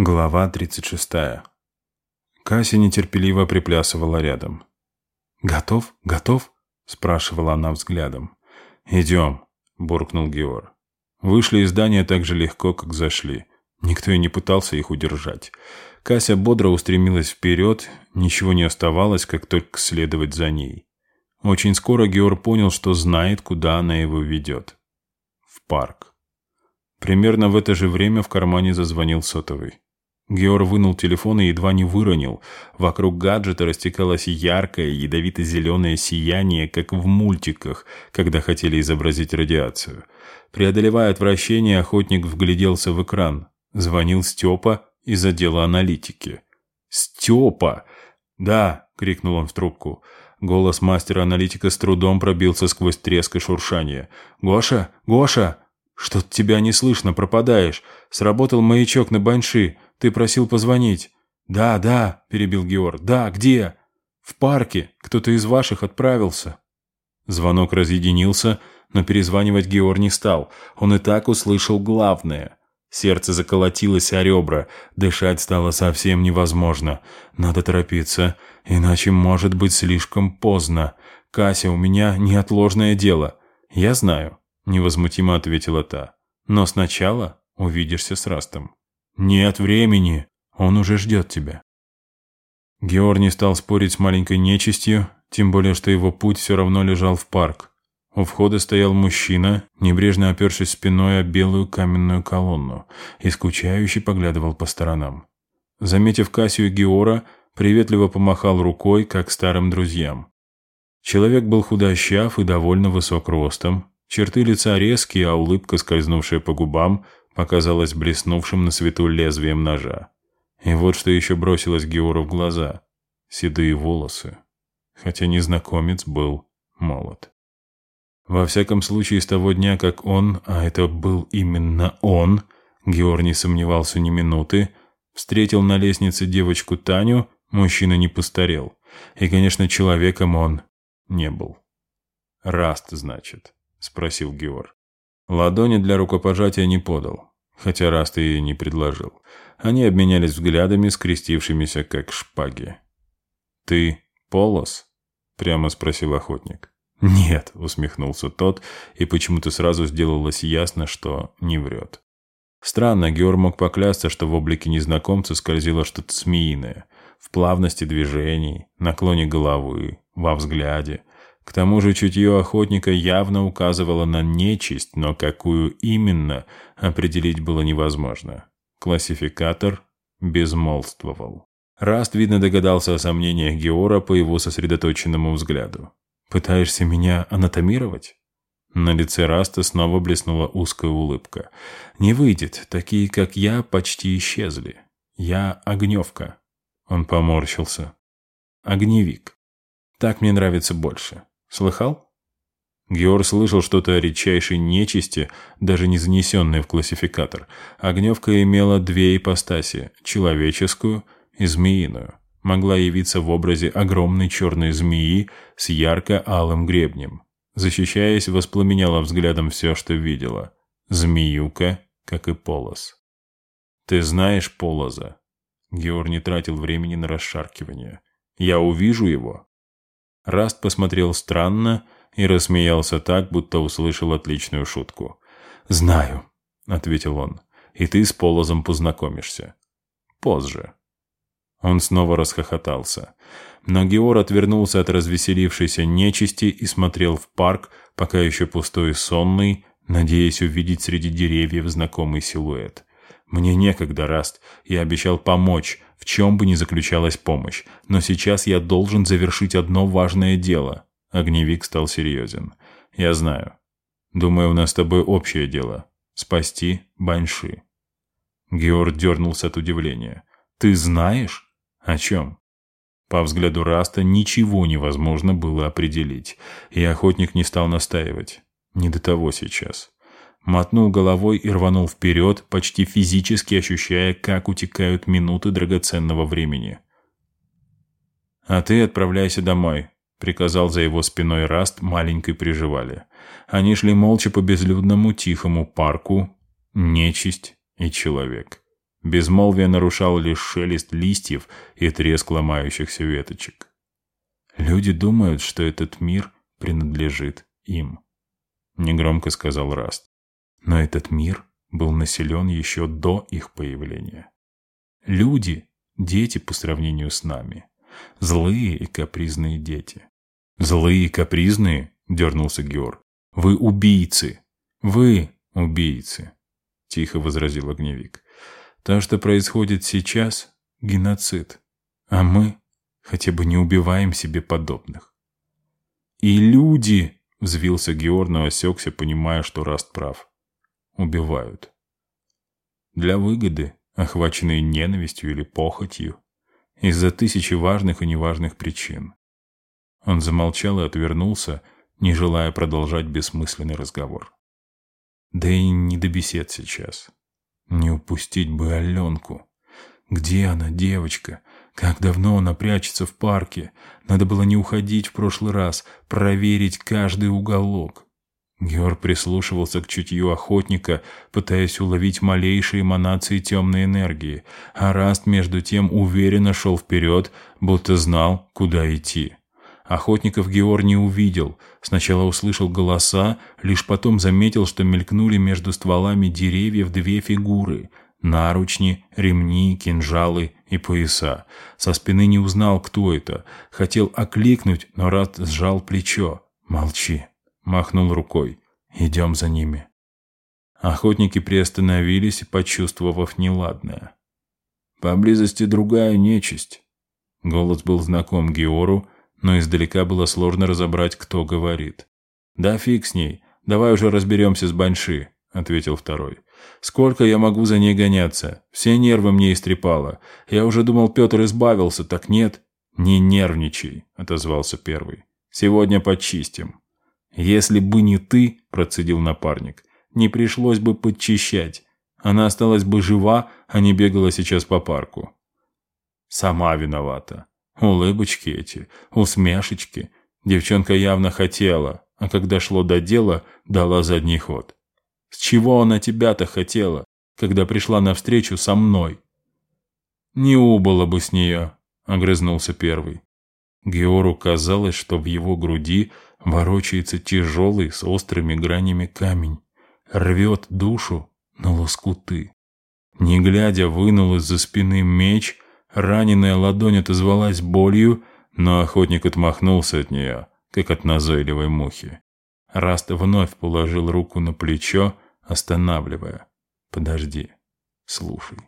Глава 36. Кася нетерпеливо приплясывала рядом. «Готов? Готов?» – спрашивала она взглядом. «Идем», – буркнул Геор. Вышли из здания так же легко, как зашли. Никто и не пытался их удержать. Кася бодро устремилась вперед, ничего не оставалось, как только следовать за ней. Очень скоро Геор понял, что знает, куда она его ведет. В парк. Примерно в это же время в кармане зазвонил сотовый. Геор вынул телефон и едва не выронил. Вокруг гаджета растекалось яркое, ядовито-зеленое сияние, как в мультиках, когда хотели изобразить радиацию. Преодолевая отвращение, охотник вгляделся в экран. Звонил Степа из отдела аналитики. «Степа!» «Да!» — крикнул он в трубку. Голос мастера-аналитика с трудом пробился сквозь треск и шуршание. «Гоша! Гоша! Что-то тебя не слышно, пропадаешь. Сработал маячок на баньши. Ты просил позвонить». «Да, да», — перебил Георг. «Да, где?» «В парке. Кто-то из ваших отправился». Звонок разъединился, но перезванивать Георг не стал. Он и так услышал главное. Сердце заколотилось о ребра, дышать стало совсем невозможно. Надо торопиться, иначе может быть слишком поздно. «Кася, у меня неотложное дело». «Я знаю», — невозмутимо ответила та. «Но сначала увидишься с Растом». «Нет времени, он уже ждет тебя». Георг не стал спорить с маленькой нечистью, тем более, что его путь все равно лежал в парк. У входа стоял мужчина, небрежно опершись спиной о белую каменную колонну, и скучающе поглядывал по сторонам. Заметив Кассию Геора, приветливо помахал рукой, как старым друзьям. Человек был худощав и довольно высок ростом, черты лица резкие, а улыбка, скользнувшая по губам, показалось блеснувшим на свету лезвием ножа. И вот что еще бросилось Геору в глаза. Седые волосы. Хотя незнакомец был молод. Во всяком случае, с того дня, как он, а это был именно он, Геор не сомневался ни минуты, встретил на лестнице девочку Таню, мужчина не постарел. И, конечно, человеком он не был. «Раст, значит?» – спросил Геор. Ладони для рукопожатия не подал хотя Раст и не предложил. Они обменялись взглядами, скрестившимися как шпаги. «Ты Полос?» – прямо спросил охотник. «Нет», – усмехнулся тот, и почему-то сразу сделалось ясно, что не врет. Странно, Геор мог поклясться, что в облике незнакомца скользило что-то змеиное. В плавности движений, наклоне головы, во взгляде. К тому же чутье охотника явно указывало на нечисть, но какую именно, определить было невозможно. Классификатор безмолвствовал. Раст, видно, догадался о сомнениях Геора по его сосредоточенному взгляду. «Пытаешься меня анатомировать?» На лице Раста снова блеснула узкая улыбка. «Не выйдет. Такие, как я, почти исчезли. Я огневка». Он поморщился. «Огневик. Так мне нравится больше. Слыхал? Геор слышал что-то о редчайшей нечисти, даже не занесенной в классификатор. Огневка имела две ипостаси – человеческую и змеиную. Могла явиться в образе огромной черной змеи с ярко-алым гребнем. Защищаясь, воспламеняла взглядом все, что видела. Змеюка, как и полос. «Ты знаешь полоза?» Геор не тратил времени на расшаркивание. «Я увижу его?» Раст посмотрел странно и рассмеялся так, будто услышал отличную шутку. «Знаю», — ответил он, — «и ты с Полозом познакомишься. Позже». Он снова расхохотался. Но Геор отвернулся от развеселившейся нечисти и смотрел в парк, пока еще пустой и сонный, надеясь увидеть среди деревьев знакомый силуэт. Мне некогда, Раст. Я обещал помочь, в чем бы ни заключалась помощь. Но сейчас я должен завершить одно важное дело. Огневик стал серьезен. Я знаю. Думаю, у нас с тобой общее дело. Спасти Баньши. Георг дернулся от удивления. Ты знаешь? О чем? По взгляду Раста ничего невозможно было определить, и охотник не стал настаивать. Не до того сейчас мотнул головой и рванул вперед, почти физически ощущая, как утекают минуты драгоценного времени. «А ты отправляйся домой», — приказал за его спиной Раст маленькой приживале. Они шли молча по безлюдному тихому парку, нечисть и человек. Безмолвие нарушал лишь шелест листьев и треск ломающихся веточек. «Люди думают, что этот мир принадлежит им», — негромко сказал Раст. «Но этот мир был населен еще до их появления. Люди — дети по сравнению с нами. Злые и капризные дети. «Злые и капризные?» — дернулся Геор. «Вы убийцы! Вы убийцы!» — тихо возразил огневик. «То, что происходит сейчас — геноцид, а мы хотя бы не убиваем себе подобных». «И люди!» — взвился Геор, но осекся, понимая, что Раст прав. «Убивают. Для выгоды, охваченные ненавистью или похотью, из-за тысячи важных и неважных причин. Он замолчал и отвернулся, не желая продолжать бессмысленный разговор. Да и не до бесед сейчас. Не упустить бы Аленку. Где она, девочка? Как давно она прячется в парке? Надо было не уходить в прошлый раз, проверить каждый уголок. Геор прислушивался к чутью охотника, пытаясь уловить малейшие эманации темной энергии, а Раст между тем уверенно шел вперед, будто знал, куда идти. Охотников Геор не увидел, сначала услышал голоса, лишь потом заметил, что мелькнули между стволами деревьев две фигуры — наручни, ремни, кинжалы и пояса. Со спины не узнал, кто это. Хотел окликнуть, но Раст сжал плечо. «Молчи» махнул рукой. «Идем за ними». Охотники приостановились, почувствовав неладное. «Поблизости другая нечисть». Голос был знаком Геору, но издалека было сложно разобрать, кто говорит. «Да фиг с ней, давай уже разберемся с Банши», — ответил второй. «Сколько я могу за ней гоняться? Все нервы мне истрепало. Я уже думал, Петр избавился, так нет». «Не нервничай», — отозвался первый. «Сегодня почистим». «Если бы не ты», – процедил напарник, – «не пришлось бы подчищать. Она осталась бы жива, а не бегала сейчас по парку». «Сама виновата. Улыбочки эти, усмешечки. Девчонка явно хотела, а когда шло до дела, дала задний ход. С чего она тебя-то хотела, когда пришла навстречу со мной?» «Не убыло бы с нее», — огрызнулся первый. Геору казалось, что в его груди – ворочается тяжелый с острыми гранями камень, рвет душу на лоскуты. Не глядя, вынул из-за спины меч, раненая ладонь отозвалась болью, но охотник отмахнулся от нее, как от назойливой мухи. Раст вновь положил руку на плечо, останавливая. «Подожди, слушай».